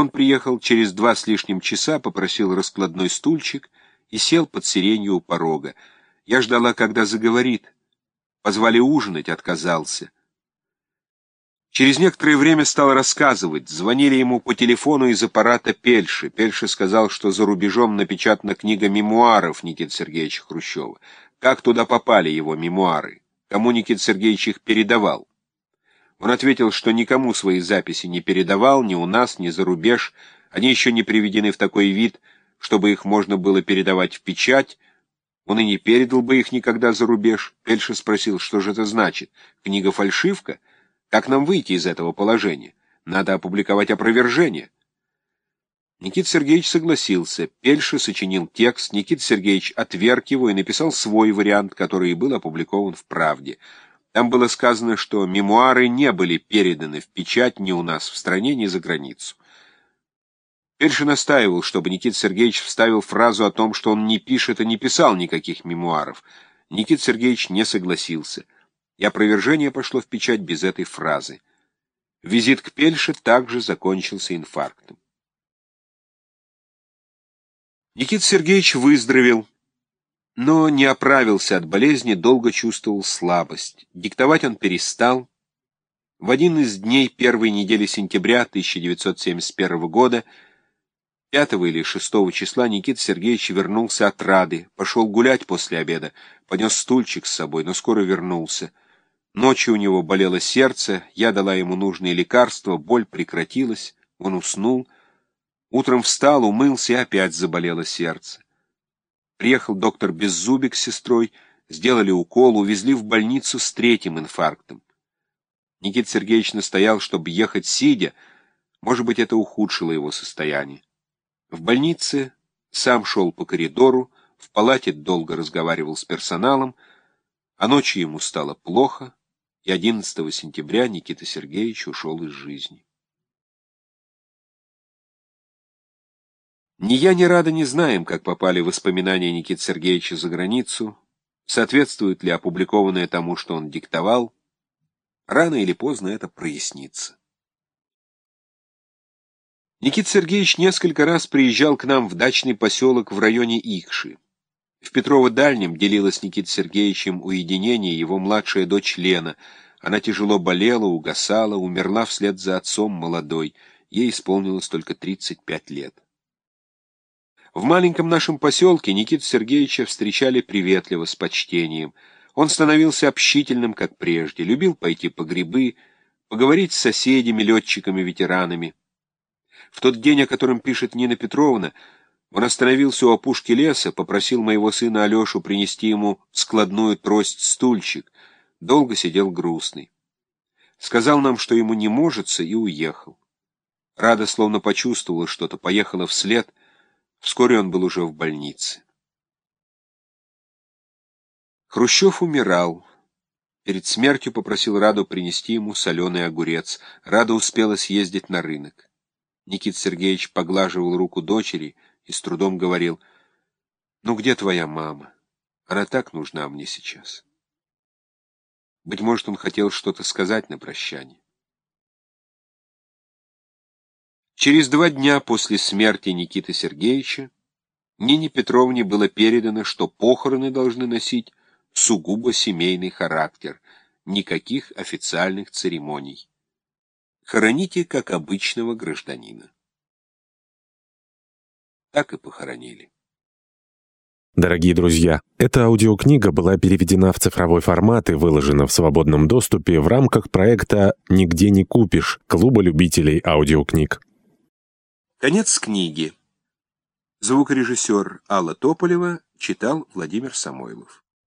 Он приехал через два с лишним часа, попросил раскладной стульчик и сел под сиренью у порога. Я ждала, когда заговорит. Позвали ужинать, отказался. Через некоторое время стал рассказывать. Звонили ему по телефону из аппарата Пельши. Пельши сказал, что за рубежом напечатана книга мемуаров Никиты Сергеевича Хрущева. Как туда попали его мемуары? Кому Никита Сергеевич их передавал? Он ответил, что никому свои записи не передавал, ни у нас, ни за рубеж. Они еще не приведены в такой вид, чтобы их можно было передавать в печать. Он и не передал бы их никогда за рубеж. Пельша спросил, что же это значит? Книга фальшивка? Как нам выйти из этого положения? Надо опубликовать опровержение. Никита Сергеевич согласился. Пельша сочинил текст, Никита Сергеевич отверг его и написал свой вариант, который и был опубликован в «Правде». Там было сказано, что мемуары не были переданы в печать ни у нас в стране, ни за границу. Пельшин настаивал, чтобы Никита Сергеевич вставил фразу о том, что он не пишет и не писал никаких мемуаров. Никита Сергеевич не согласился, и опровержение пошло в печать без этой фразы. Визит к Пельше также закончился инфарктом. Никита Сергеевич выздоровел, но не оправился от болезни, долго чувствовал слабость. Диктовать он перестал. В один из дней первой недели сентября 1971 года, 5 или 6 числа, Никита Сергеевич вернулся от Рады, пошел гулять после обеда, понес стульчик с собой, но скоро вернулся. Ночью у него болело сердце, я дала ему нужные лекарства, боль прекратилась, он уснул. Утром встал, умылся, и опять заболело сердце. Приехал доктор Беззубик с сестрой, сделали укол, увезли в больницу с третьим инфарктом. Никита Сергеевич настоял, чтобы ехать сидя, может быть, это ухудшило его состояние. В больнице сам шел по коридору, в палате долго разговаривал с персоналом, а ночью ему стало плохо, и 11 сентября Никита Сергеевич ушел из жизни. Ни я, ни Рада не знаем, как попали воспоминания Никиты Сергеевича за границу, соответствует ли опубликованное тому, что он диктовал. Рано или поздно это прояснится. Никита Сергеевич несколько раз приезжал к нам в дачный поселок в районе Ихши. В Петрово-Дальнем делилась с Никитой Сергеевичем уединение его младшая дочь Лена. Она тяжело болела, угасала, умерла вслед за отцом молодой. Ей исполнилось только 35 лет. В маленьком нашем поселке Никита Сергеевича встречали приветливо, с почтением. Он становился общительным, как прежде, любил пойти по грибы, поговорить с соседями, летчиками-ветеранами. В тот день, о котором пишет Нина Петровна, он остановился у опушки леса, попросил моего сына Алешу принести ему складную трость-стульчик. Долго сидел грустный. Сказал нам, что ему не можется, и уехал. Рада словно почувствовала что-то, поехала вслед — Вскоре он был уже в больнице. Хрущев умирал. Перед смертью попросил Раду принести ему соленый огурец. Рада успела съездить на рынок. Никит Сергеевич поглаживал руку дочери и с трудом говорил, «Ну где твоя мама? Она так нужна мне сейчас». Быть может, он хотел что-то сказать на прощание. Через два дня после смерти Никиты Сергеевича Нине Петровне было передано, что похороны должны носить сугубо семейный характер, никаких официальных церемоний. Хороните как обычного гражданина. Так и похоронили. Дорогие друзья, эта аудиокнига была переведена в цифровой формат и выложена в свободном доступе в рамках проекта «Нигде не купишь» Клуба любителей аудиокниг. Конец книги. Звукорежиссер Алла Тополева читал Владимир Самойлов.